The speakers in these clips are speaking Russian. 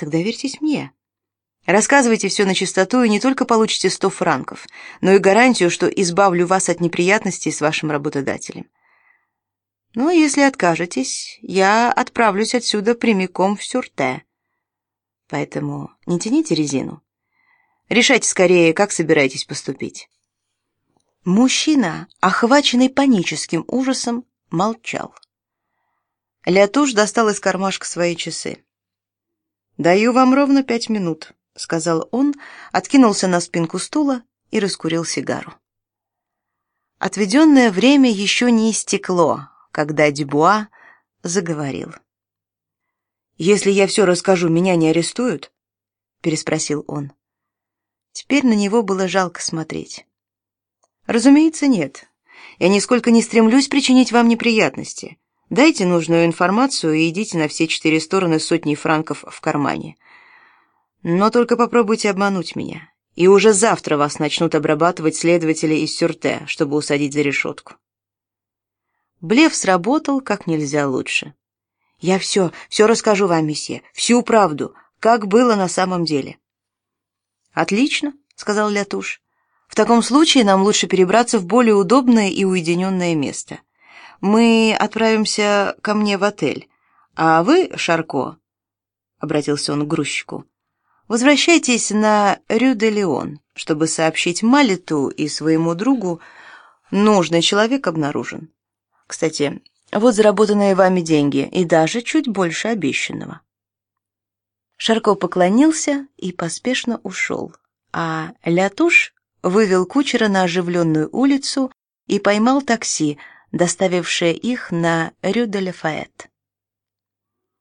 Тогда верьтесь мне. Рассказывайте все на чистоту, и не только получите сто франков, но и гарантию, что избавлю вас от неприятностей с вашим работодателем. Ну, а если откажетесь, я отправлюсь отсюда прямиком в Сюрте. Поэтому не тяните резину. Решайте скорее, как собираетесь поступить. Мужчина, охваченный паническим ужасом, молчал. Лятуш достал из кармашка свои часы. «Даю вам ровно пять минут», — сказал он, откинулся на спинку стула и раскурил сигару. Отведенное время еще не истекло, когда Дюбуа заговорил. «Если я все расскажу, меня не арестуют?» — переспросил он. Теперь на него было жалко смотреть. «Разумеется, нет. Я нисколько не стремлюсь причинить вам неприятности. Дайте нужную информацию и идите на все четыре стороны сотни франков в кармане. Но только попробуйте обмануть меня, и уже завтра вас начнут обрабатывать следователи из Сюрте, чтобы усадить за решетку». Блеф сработал как нельзя лучше. «Я все, все расскажу вам, месье, всю правду, как было на самом деле». «Отлично», — сказал Лятуш. «В таком случае нам лучше перебраться в более удобное и уединенное место. Мы отправимся ко мне в отель, а вы, Шарко, — обратился он к грузчику, — возвращайтесь на Рю-де-Леон, чтобы сообщить Малиту и своему другу, нужный человек обнаружен. Кстати, вот заработанные вами деньги, и даже чуть больше обещанного». Шарко поклонился и поспешно ушел, а Лятуш вывел кучера на оживленную улицу и поймал такси, доставившее их на Рю-де-Лафайет.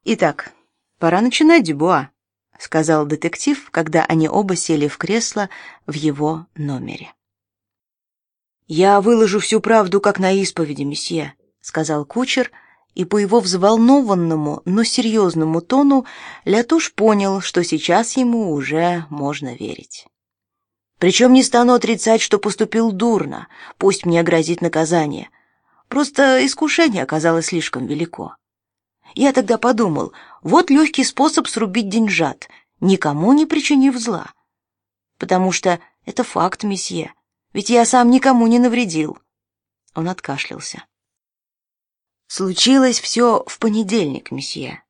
«Итак, пора начинать, Дюбуа», — сказал детектив, когда они оба сели в кресло в его номере. «Я выложу всю правду, как на исповеди, месье», — сказал кучер, — и по его взволнованному, но серьезному тону Лятуш понял, что сейчас ему уже можно верить. Причем не стану отрицать, что поступил дурно, пусть мне грозит наказание. Просто искушение оказалось слишком велико. Я тогда подумал, вот легкий способ срубить деньжат, никому не причинив зла. Потому что это факт, месье, ведь я сам никому не навредил. Он откашлялся. Случилось все в понедельник, месье.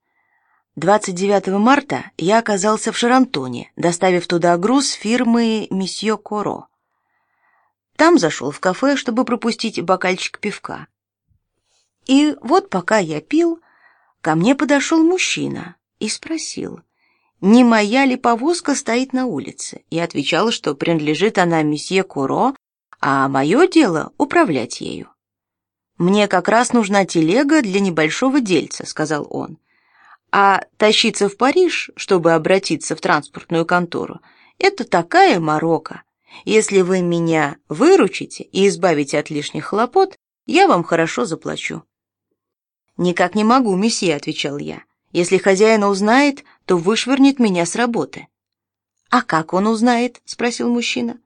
29 марта я оказался в Шарантоне, доставив туда груз фирмы месье Коро. Там зашел в кафе, чтобы пропустить бокальчик пивка. И вот пока я пил, ко мне подошел мужчина и спросил, не моя ли повозка стоит на улице. Я отвечал, что принадлежит она месье Коро, а мое дело управлять ею. Мне как раз нужна телега для небольшого дельца, сказал он. А тащиться в Париж, чтобы обратиться в транспортную контору, это такая морока. Если вы меня выручите и избавите от лишних хлопот, я вам хорошо заплачу. Никак не могу, месье, отвечал я. Если хозяин узнает, то вышвырнет меня с работы. А как он узнает? спросил мужчина.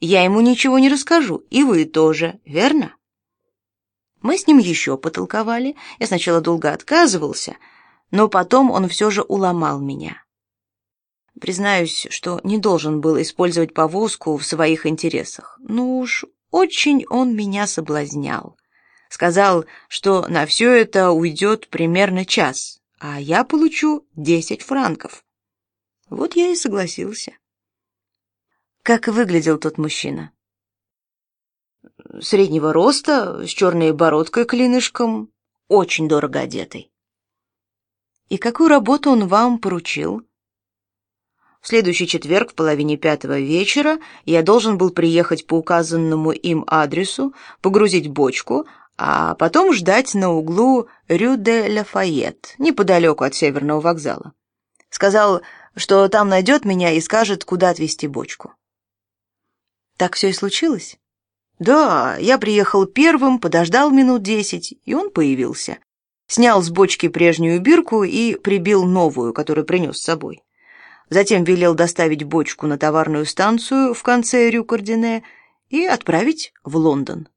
Я ему ничего не расскажу, и вы тоже, верно? Мы с ним еще потолковали. Я сначала долго отказывался, но потом он все же уломал меня. Признаюсь, что не должен был использовать повозку в своих интересах. Ну уж очень он меня соблазнял. Сказал, что на все это уйдет примерно час, а я получу десять франков. Вот я и согласился. Как выглядел тот мужчина? среднего роста, с черной бородкой клинышком, очень дорого одетый. И какую работу он вам поручил? В следующий четверг в половине пятого вечера я должен был приехать по указанному им адресу, погрузить бочку, а потом ждать на углу Рю-де-Лафайет, неподалеку от Северного вокзала. Сказал, что там найдет меня и скажет, куда отвезти бочку. Так все и случилось? Да, я приехал первым, подождал минут десять, и он появился. Снял с бочки прежнюю бирку и прибил новую, которую принес с собой. Затем велел доставить бочку на товарную станцию в конце Рю-Кардине и отправить в Лондон.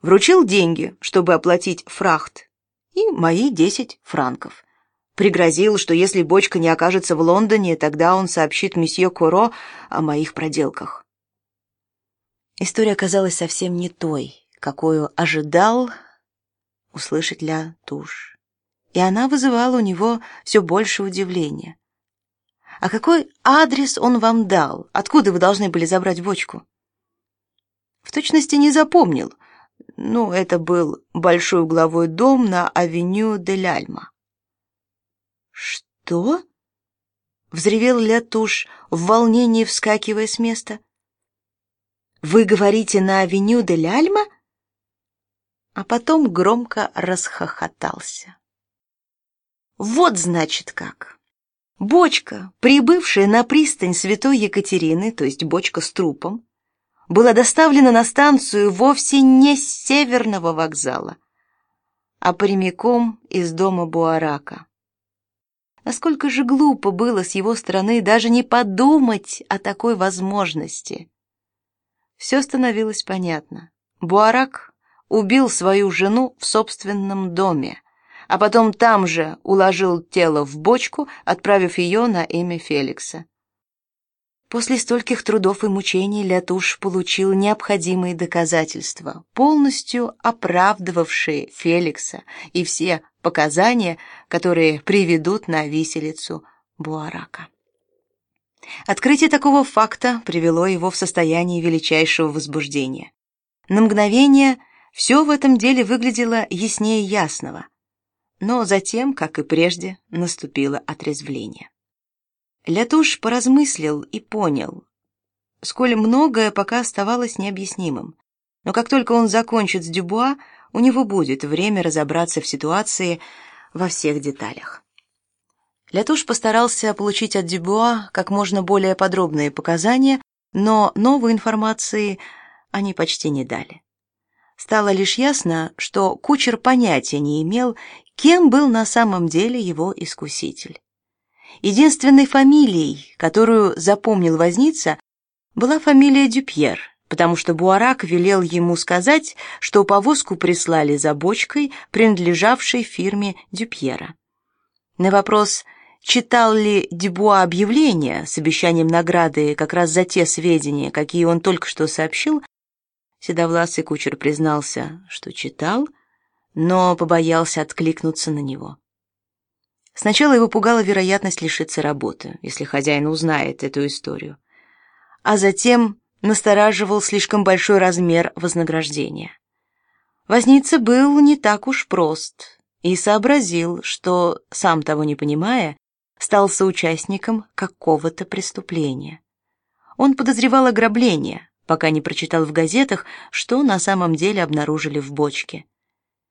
Вручил деньги, чтобы оплатить фрахт, и мои десять франков. Пригрозил, что если бочка не окажется в Лондоне, тогда он сообщит месье Коро о моих проделках. История оказалась совсем не той, какую ожидал услышать Ля Туш. И она вызывала у него все больше удивления. «А какой адрес он вам дал? Откуда вы должны были забрать бочку?» «В точности не запомнил. Ну, это был большой угловой дом на авеню де Ляльма. «Что?» — взревел Лятуш, в волнении вскакивая с места. «Вы говорите на авеню де Ляльма?» А потом громко расхохотался. «Вот, значит, как!» Бочка, прибывшая на пристань Святой Екатерины, то есть бочка с трупом, была доставлена на станцию вовсе не с северного вокзала, а прямиком из дома Буарака. Насколько же глупо было с его стороны даже не подумать о такой возможности. Все становилось понятно. Буарак убил свою жену в собственном доме, а потом там же уложил тело в бочку, отправив ее на имя Феликса. После стольких трудов и мучений Лятуш получил необходимые доказательства, полностью оправдывавшие Феликса и все показания, которые приведут на виселицу Буарака. Открытие такого факта привело его в состояние величайшего возбуждения. На мгновение все в этом деле выглядело яснее ясного, но затем, как и прежде, наступило отрезвление. Лятуш поразмыслил и понял, сколь многое пока оставалось необъяснимым. Но как только он закончит с Дюбуа, у него будет время разобраться в ситуации во всех деталях. Лятуш постарался получить от Дюбуа как можно более подробные показания, но новой информации они почти не дали. Стало лишь ясно, что кучер понятия не имел, кем был на самом деле его искуситель. Единственной фамилией, которую запомнил возница, была фамилия Дюпьер, потому что Буарак велел ему сказать, что повозку прислали за бочкой, принадлежавшей фирме Дюпьера. На вопрос, читал ли Дюбуа объявление с обещанием награды как раз за те сведения, какие он только что сообщил, седовласый кучер признался, что читал, но побоялся откликнуться на него. Сначала его пугала вероятность лишиться работы, если хозяин узнает эту историю. А затем настораживал слишком большой размер вознаграждения. Возница был не так уж прост и сообразил, что, сам того не понимая, стал соучастником какого-то преступления. Он подозревал ограбление, пока не прочитал в газетах, что на самом деле обнаружили в бочке.